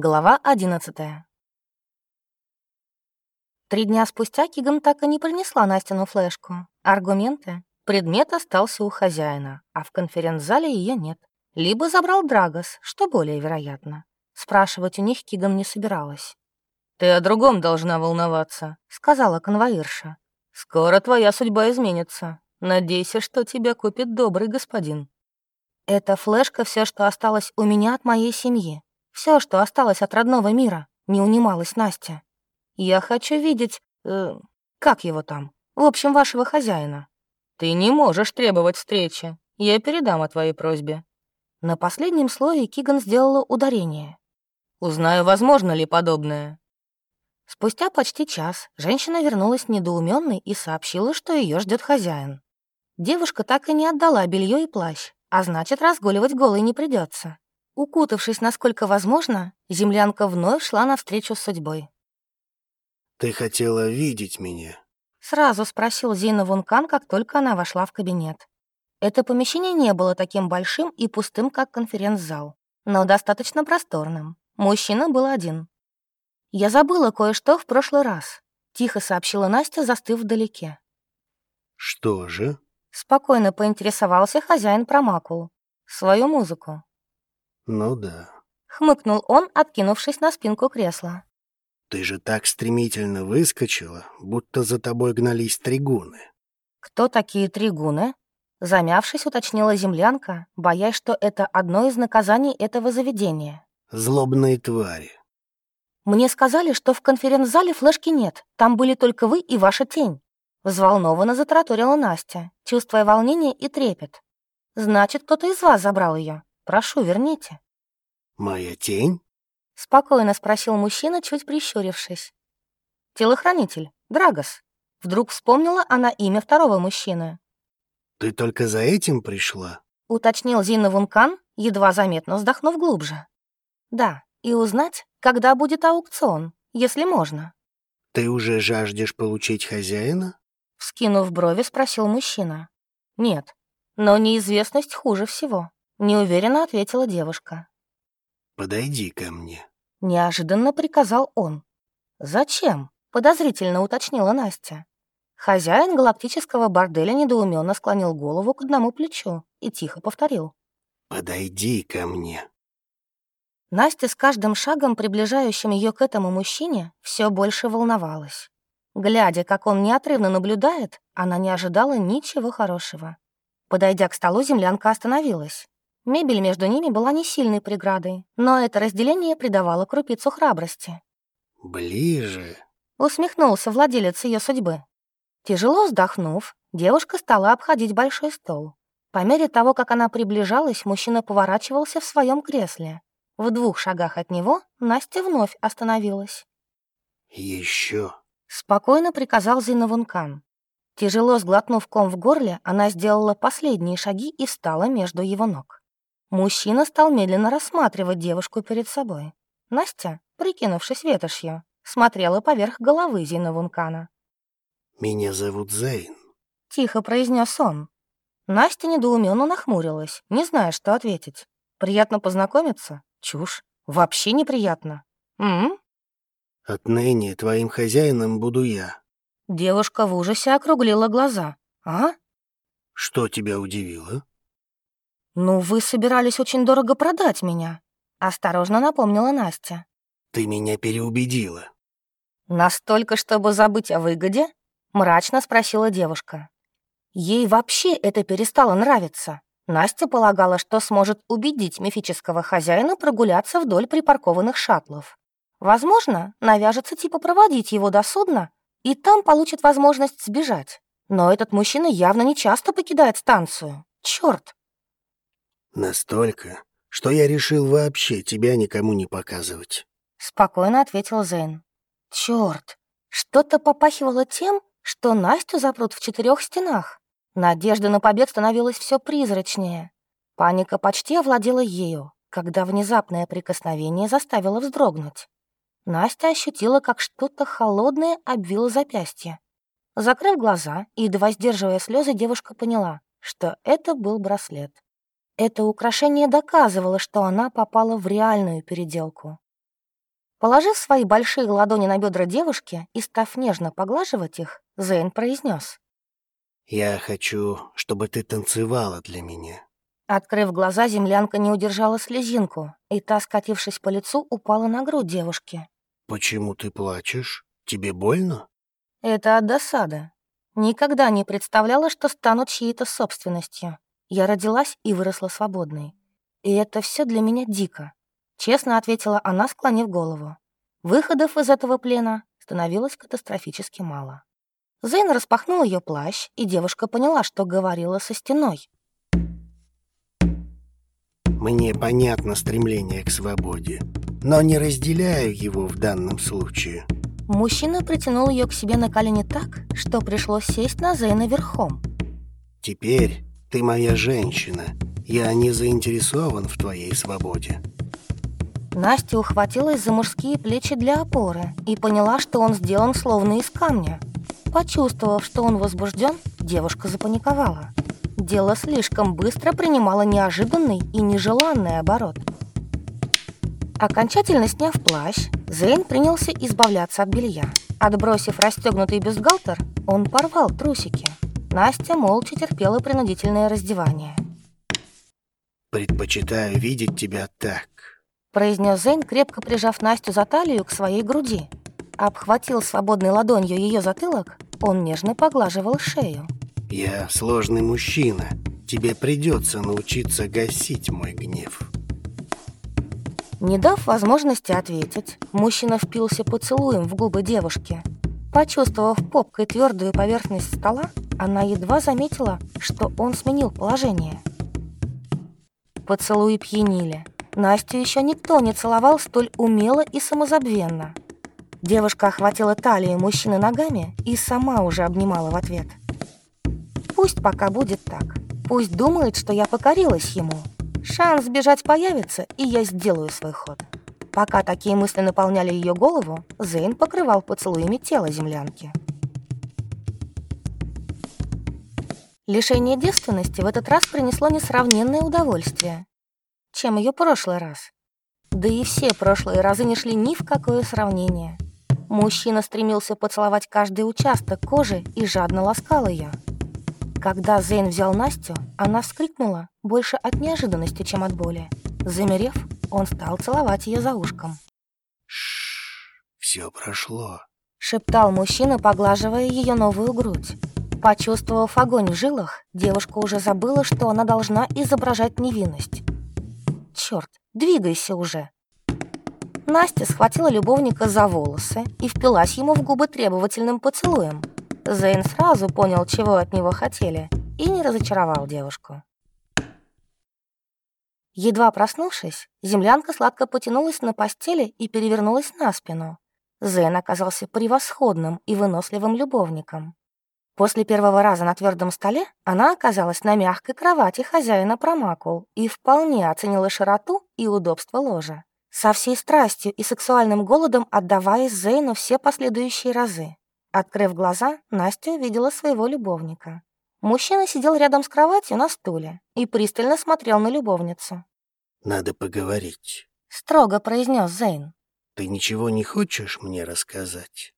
Глава одиннадцатая. Три дня спустя Киган так и не принесла Настину флешку. Аргументы? Предмет остался у хозяина, а в конференц-зале ее нет. Либо забрал Драгос, что более вероятно. Спрашивать у них Киган не собиралась. «Ты о другом должна волноваться», — сказала конвоирша. «Скоро твоя судьба изменится. Надейся, что тебя купит добрый господин». Эта флешка — все, что осталось у меня от моей семьи. Все, что осталось от родного мира, не унималась Настя. Я хочу видеть... Э, как его там? В общем, вашего хозяина. Ты не можешь требовать встречи. Я передам о твоей просьбе. На последнем слое Киган сделала ударение. Узнаю, возможно ли подобное. Спустя почти час женщина вернулась недоуменной и сообщила, что ее ждет хозяин. Девушка так и не отдала белье и плащ, а значит, разгуливать голой не придется. Укутавшись, насколько возможно, землянка вновь шла навстречу с судьбой. «Ты хотела видеть меня?» Сразу спросил Зина Вункан, как только она вошла в кабинет. Это помещение не было таким большим и пустым, как конференц-зал, но достаточно просторным. Мужчина был один. «Я забыла кое-что в прошлый раз», — тихо сообщила Настя, застыв вдалеке. «Что же?» — спокойно поинтересовался хозяин промакул. «Свою музыку». «Ну да», — хмыкнул он, откинувшись на спинку кресла. «Ты же так стремительно выскочила, будто за тобой гнались тригуны». «Кто такие тригуны?» Замявшись, уточнила землянка, боясь, что это одно из наказаний этого заведения. «Злобные твари». «Мне сказали, что в конференц-зале флешки нет, там были только вы и ваша тень». Взволнованно затраторила Настя, чувствуя волнение и трепет. «Значит, кто-то из вас забрал ее. Прошу, верните». «Моя тень?» — спокойно спросил мужчина, чуть прищурившись. «Телохранитель, Драгос». Вдруг вспомнила она имя второго мужчины. «Ты только за этим пришла?» — уточнил Зина Вункан, едва заметно вздохнув глубже. «Да, и узнать, когда будет аукцион, если можно». «Ты уже жаждешь получить хозяина?» Вскинув брови, спросил мужчина. «Нет, но неизвестность хуже всего. Неуверенно ответила девушка. «Подойди ко мне», — неожиданно приказал он. «Зачем?» — подозрительно уточнила Настя. Хозяин галактического борделя недоуменно склонил голову к одному плечу и тихо повторил. «Подойди ко мне». Настя с каждым шагом, приближающим ее к этому мужчине, все больше волновалась. Глядя, как он неотрывно наблюдает, она не ожидала ничего хорошего. Подойдя к столу, землянка остановилась. Мебель между ними была не сильной преградой, но это разделение придавало крупицу храбрости. «Ближе», — усмехнулся владелец ее судьбы. Тяжело вздохнув, девушка стала обходить большой стол. По мере того, как она приближалась, мужчина поворачивался в своем кресле. В двух шагах от него Настя вновь остановилась. «Еще», — спокойно приказал Зиновункан. Тяжело сглотнув ком в горле, она сделала последние шаги и встала между его ног. Мужчина стал медленно рассматривать девушку перед собой. Настя, прикинувшись ветошью, смотрела поверх головы Зина Вункана. «Меня зовут Зейн», — тихо произнес он. Настя недоуменно нахмурилась, не зная, что ответить. «Приятно познакомиться? Чушь. Вообще неприятно. М, «Отныне твоим хозяином буду я». Девушка в ужасе округлила глаза. «А?» «Что тебя удивило?» «Ну, вы собирались очень дорого продать меня», — осторожно напомнила Настя. «Ты меня переубедила». «Настолько, чтобы забыть о выгоде?» — мрачно спросила девушка. Ей вообще это перестало нравиться. Настя полагала, что сможет убедить мифического хозяина прогуляться вдоль припаркованных шаттлов. Возможно, навяжется типа проводить его до судна, и там получит возможность сбежать. Но этот мужчина явно не часто покидает станцию. Черт! «Настолько, что я решил вообще тебя никому не показывать», — спокойно ответил Зейн. «Чёрт, что-то попахивало тем, что Настю запрут в четырех стенах. Надежда на побег становилась все призрачнее. Паника почти овладела ею, когда внезапное прикосновение заставило вздрогнуть. Настя ощутила, как что-то холодное обвило запястье. Закрыв глаза и едва сдерживая слезы, девушка поняла, что это был браслет. Это украшение доказывало, что она попала в реальную переделку. Положив свои большие ладони на бедра девушки и став нежно поглаживать их, Зейн произнес: «Я хочу, чтобы ты танцевала для меня». Открыв глаза, землянка не удержала слезинку, и та, скатившись по лицу, упала на грудь девушки. «Почему ты плачешь? Тебе больно?» «Это от досады. Никогда не представляла, что стану чьей-то собственностью. Я родилась и выросла свободной. И это все для меня дико», — честно ответила она, склонив голову. Выходов из этого плена становилось катастрофически мало. Зейн распахнул ее плащ, и девушка поняла, что говорила со стеной. Мне понятно стремление к свободе, но не разделяю его в данном случае. Мужчина притянул ее к себе на колени так, что пришлось сесть на Зейна верхом. Теперь ты моя женщина. Я не заинтересован в твоей свободе. Настя ухватилась за мужские плечи для опоры и поняла, что он сделан словно из камня. Почувствовав, что он возбужден, девушка запаниковала дело слишком быстро принимало неожиданный и нежеланный оборот. Окончательно сняв плащ, Зейн принялся избавляться от белья. Отбросив расстегнутый бюстгальтер, он порвал трусики. Настя молча терпела принудительное раздевание. «Предпочитаю видеть тебя так», — произнес Зейн, крепко прижав Настю за талию к своей груди. Обхватил свободной ладонью ее затылок, он нежно поглаживал шею. Я сложный мужчина. Тебе придется научиться гасить мой гнев. Не дав возможности ответить, мужчина впился поцелуем в губы девушки. Почувствовав попкой твердую поверхность стола, она едва заметила, что он сменил положение. Поцелуи пьянили. Настю еще никто не целовал столь умело и самозабвенно. Девушка охватила талию мужчины ногами и сама уже обнимала в ответ. Пусть пока будет так. Пусть думает, что я покорилась ему. Шанс сбежать появится, и я сделаю свой ход. Пока такие мысли наполняли ее голову, Зейн покрывал поцелуями тело землянки. Лишение девственности в этот раз принесло несравненное удовольствие, чем ее прошлый раз. Да и все прошлые разы не шли ни в какое сравнение. Мужчина стремился поцеловать каждый участок кожи и жадно ласкал ее. Когда Зейн взял Настю, она вскрикнула больше от неожиданности, чем от боли. Замерев, он стал целовать ее за ушком. Шш, все прошло, шептал мужчина, поглаживая ее новую грудь. Почувствовав огонь в жилах, девушка уже забыла, что она должна изображать невинность. Черт, двигайся уже. Настя схватила любовника за волосы и впилась ему в губы требовательным поцелуем. Зейн сразу понял, чего от него хотели, и не разочаровал девушку. Едва проснувшись, землянка сладко потянулась на постели и перевернулась на спину. Зейн оказался превосходным и выносливым любовником. После первого раза на твердом столе она оказалась на мягкой кровати хозяина промакул и вполне оценила широту и удобство ложа, со всей страстью и сексуальным голодом отдаваясь Зейну все последующие разы. Открыв глаза, Настя увидела своего любовника. Мужчина сидел рядом с кроватью на стуле и пристально смотрел на любовницу. «Надо поговорить», — строго произнес Зейн. «Ты ничего не хочешь мне рассказать?»